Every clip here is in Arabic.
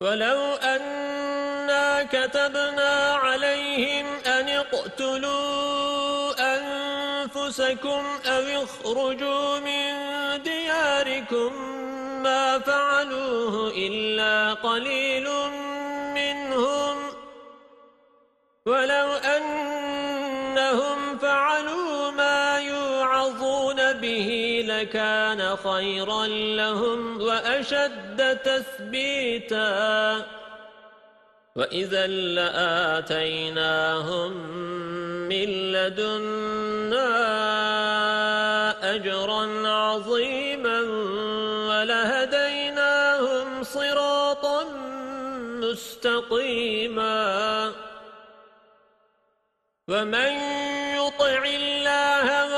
ولو أنا كتبنا عليهم أن اقتلوا أنفسكم أو اخرجوا من دياركم ما فعلوه إلا قليل منهم. ولو أنهم فعلوا ما يوعظون به لكان خيرا لهم وأشد تثبيتا. وإذا لآتيناهم من لدنا أجرا عظيما ولهديناهم صراطا مستقيما. ومن يطع الله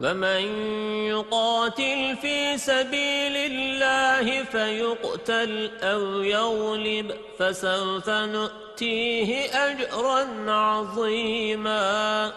ومن يقاتل في سبيل الله فيقتل أو يغلب فسوف نؤتيه أجرا عظيما